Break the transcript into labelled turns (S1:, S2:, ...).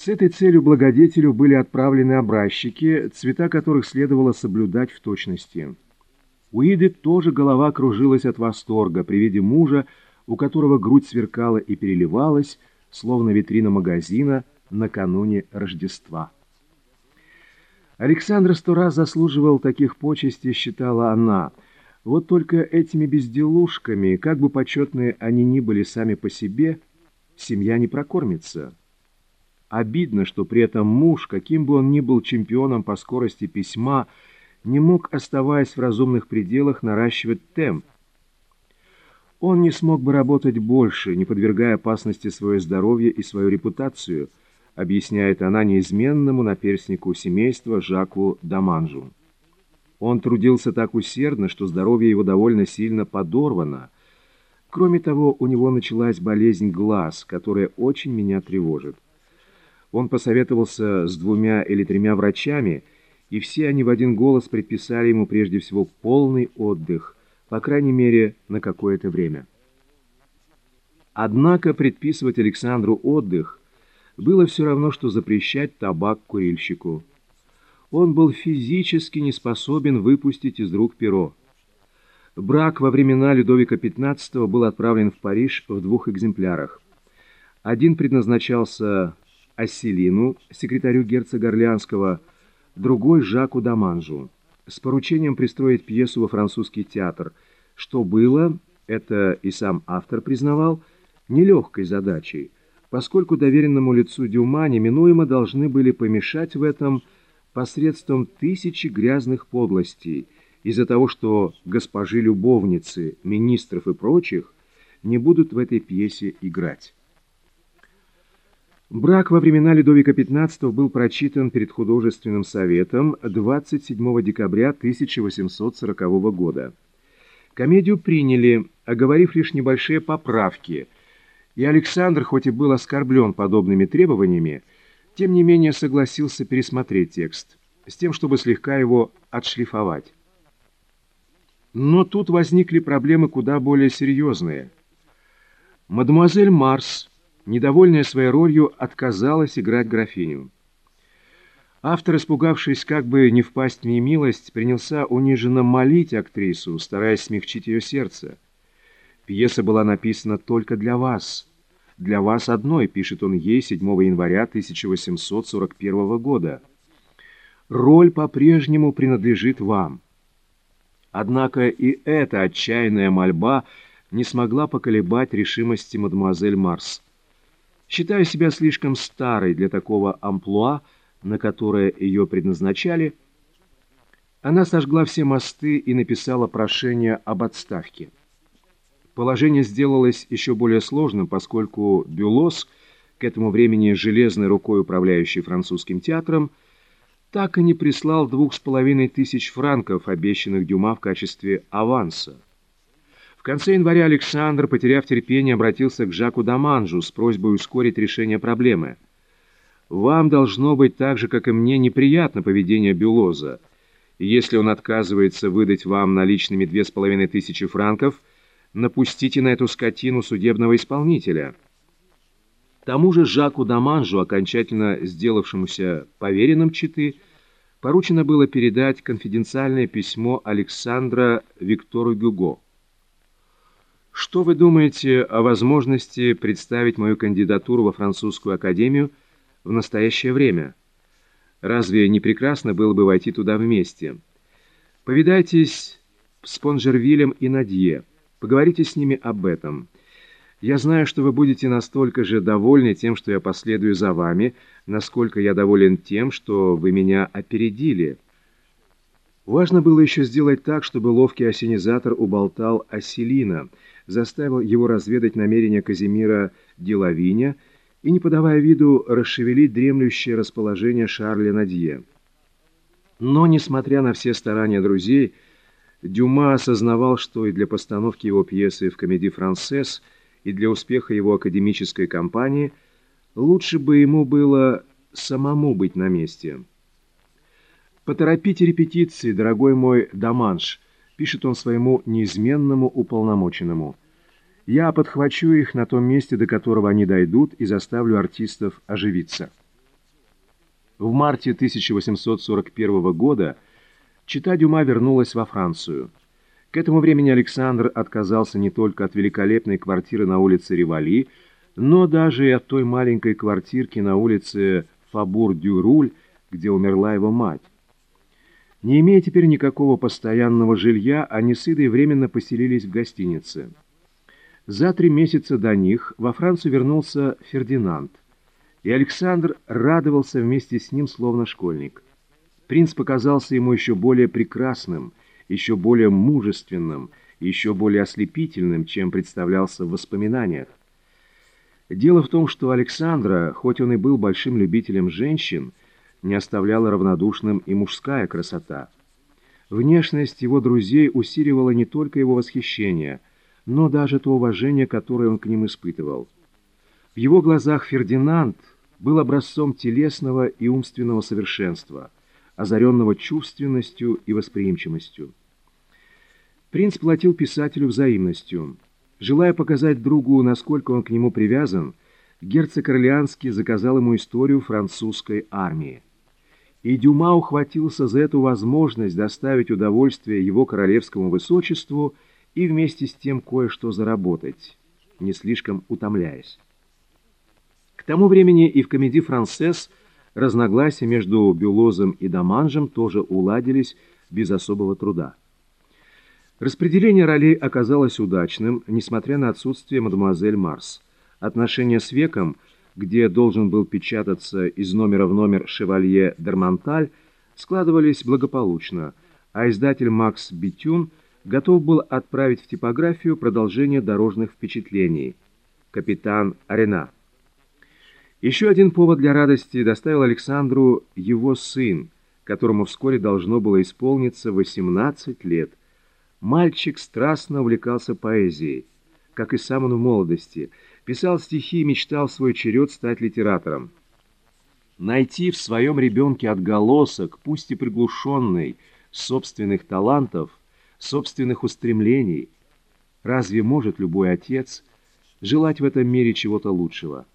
S1: С этой целью благодетелю были отправлены образчики, цвета которых следовало соблюдать в точности. У Иды тоже голова кружилась от восторга при виде мужа, у которого грудь сверкала и переливалась, словно витрина магазина накануне Рождества. Александр сто раз заслуживал таких почестей, считала она. Вот только этими безделушками, как бы почетные они ни были сами по себе, семья не прокормится. Обидно, что при этом муж, каким бы он ни был чемпионом по скорости письма, не мог, оставаясь в разумных пределах, наращивать темп. Он не смог бы работать больше, не подвергая опасности свое здоровье и свою репутацию, объясняет она неизменному наперснику семейства Жаку Даманжу. Он трудился так усердно, что здоровье его довольно сильно подорвано. Кроме того, у него началась болезнь глаз, которая очень меня тревожит. Он посоветовался с двумя или тремя врачами, и все они в один голос предписали ему прежде всего полный отдых – по крайней мере, на какое-то время. Однако предписывать Александру отдых было все равно, что запрещать табак курильщику. Он был физически не способен выпустить из рук перо. Брак во времена Людовика XV был отправлен в Париж в двух экземплярах. Один предназначался Асселину, секретарю герцога Орлеанского, другой – Жаку Даманжу с поручением пристроить пьесу во французский театр, что было, это и сам автор признавал, нелегкой задачей, поскольку доверенному лицу Дюма неминуемо должны были помешать в этом посредством тысячи грязных подлостей, из-за того, что госпожи-любовницы, министров и прочих не будут в этой пьесе играть. Брак во времена Людовика XV был прочитан перед художественным советом 27 декабря 1840 года. Комедию приняли, оговорив лишь небольшие поправки, и Александр, хоть и был оскорблен подобными требованиями, тем не менее согласился пересмотреть текст, с тем, чтобы слегка его отшлифовать. Но тут возникли проблемы куда более серьезные. Мадемуазель Марс недовольная своей ролью, отказалась играть графиню. Автор, испугавшись, как бы не впасть в немилость, принялся униженно молить актрису, стараясь смягчить ее сердце. «Пьеса была написана только для вас. Для вас одной», — пишет он ей 7 января 1841 года. «Роль по-прежнему принадлежит вам». Однако и эта отчаянная мольба не смогла поколебать решимости мадемуазель Марс. Считая себя слишком старой для такого амплуа, на которое ее предназначали, она сожгла все мосты и написала прошение об отставке. Положение сделалось еще более сложным, поскольку Бюлос, к этому времени железной рукой управляющий французским театром, так и не прислал двух с половиной тысяч франков, обещанных Дюма в качестве аванса. В конце января Александр, потеряв терпение, обратился к Жаку Даманжу с просьбой ускорить решение проблемы. «Вам должно быть так же, как и мне, неприятно поведение Бюлоза. Если он отказывается выдать вам наличными две с половиной тысячи франков, напустите на эту скотину судебного исполнителя». Тому же Жаку Даманжу, окончательно сделавшемуся поверенным Читы, поручено было передать конфиденциальное письмо Александра Виктору Гюго. Что вы думаете о возможности представить мою кандидатуру во французскую академию в настоящее время? Разве не прекрасно было бы войти туда вместе? Повидайтесь с Понжервилем и Надье. Поговорите с ними об этом. Я знаю, что вы будете настолько же довольны тем, что я последую за вами, насколько я доволен тем, что вы меня опередили. Важно было еще сделать так, чтобы ловкий осенизатор уболтал Аселина — заставил его разведать намерения Казимира Делавиня и, не подавая виду, расшевелить дремлющее расположение Шарля Надье. Но, несмотря на все старания друзей, Дюма осознавал, что и для постановки его пьесы в комедии «Францесс», и для успеха его академической кампании лучше бы ему было самому быть на месте. «Поторопите репетиции, дорогой мой Даманш», пишет он своему неизменному уполномоченному. «Я подхвачу их на том месте, до которого они дойдут, и заставлю артистов оживиться». В марте 1841 года чита Дюма вернулась во Францию. К этому времени Александр отказался не только от великолепной квартиры на улице Ривали, но даже и от той маленькой квартирки на улице Фабур-Дюруль, где умерла его мать. Не имея теперь никакого постоянного жилья, они с Идой временно поселились в гостинице. За три месяца до них во Францию вернулся Фердинанд, и Александр радовался вместе с ним, словно школьник. Принц показался ему еще более прекрасным, еще более мужественным, еще более ослепительным, чем представлялся в воспоминаниях. Дело в том, что Александра, хоть он и был большим любителем женщин, не оставляла равнодушным и мужская красота. Внешность его друзей усиливала не только его восхищение, но даже то уважение, которое он к ним испытывал. В его глазах Фердинанд был образцом телесного и умственного совершенства, озаренного чувственностью и восприимчивостью. Принц платил писателю взаимностью. Желая показать другу, насколько он к нему привязан, герцог Орлеанский заказал ему историю французской армии. И Дюма ухватился за эту возможность доставить удовольствие его королевскому высочеству и вместе с тем кое-что заработать, не слишком утомляясь. К тому времени и в комедии «Францесс» разногласия между Бюлозом и Даманжем тоже уладились без особого труда. Распределение ролей оказалось удачным, несмотря на отсутствие мадемуазель Марс. Отношения с веком – где должен был печататься из номера в номер «Шевалье д'Арманталь», складывались благополучно, а издатель Макс Бетюн готов был отправить в типографию продолжение дорожных впечатлений. Капитан Арена. Еще один повод для радости доставил Александру его сын, которому вскоре должно было исполниться 18 лет. Мальчик страстно увлекался поэзией, как и сам он в молодости – писал стихи и мечтал в свой черед стать литератором. Найти в своем ребенке отголосок, пусть и приглушенный, собственных талантов, собственных устремлений. Разве может любой отец желать в этом мире чего-то лучшего?